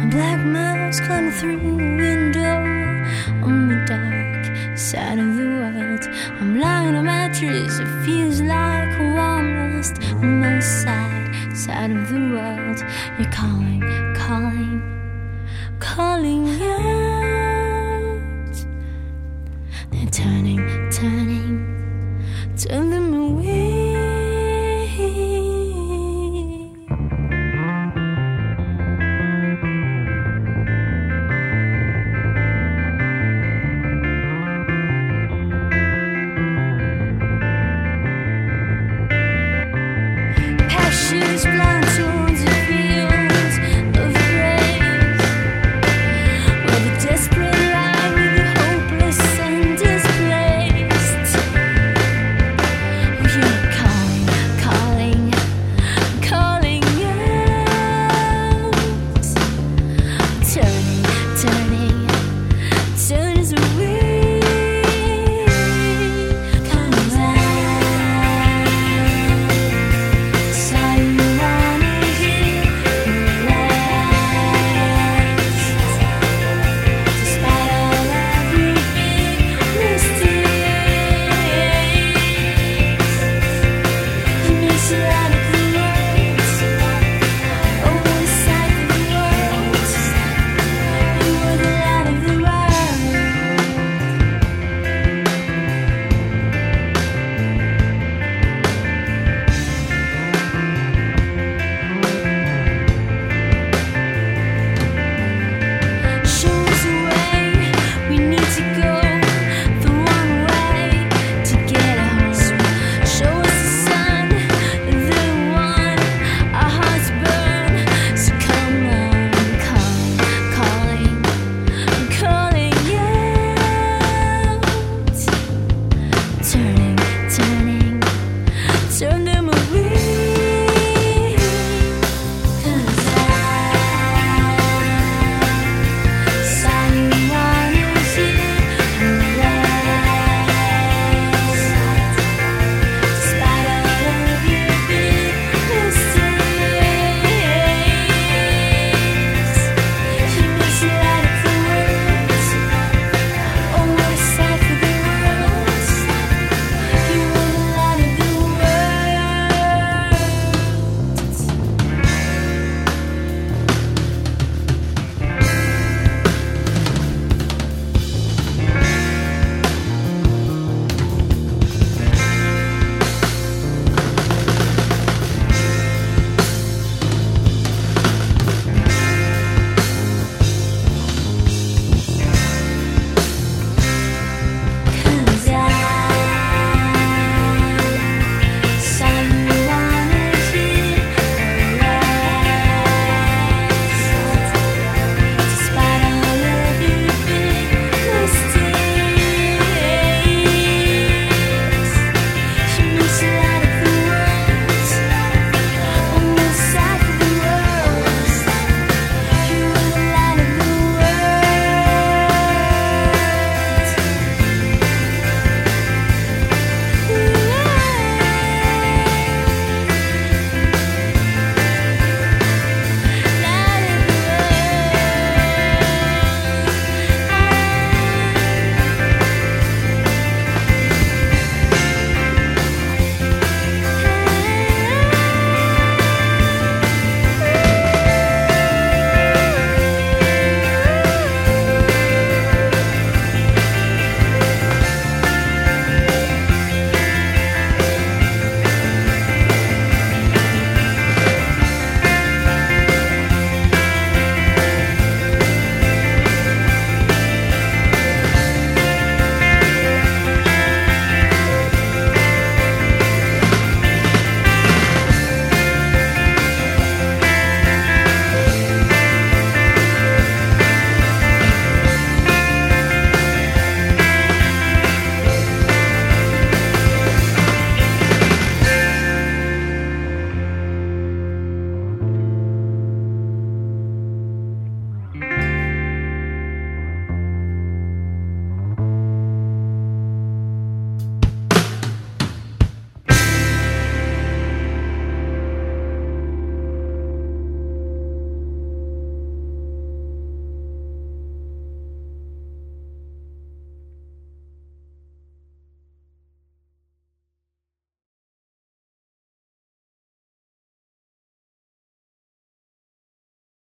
A black mouse climbing through a window on the dark side of the world. I'm lying on a mattress, it feels like a warm nest on my side, side of the world. You're calling, calling, calling out. They're turning, turning, turning.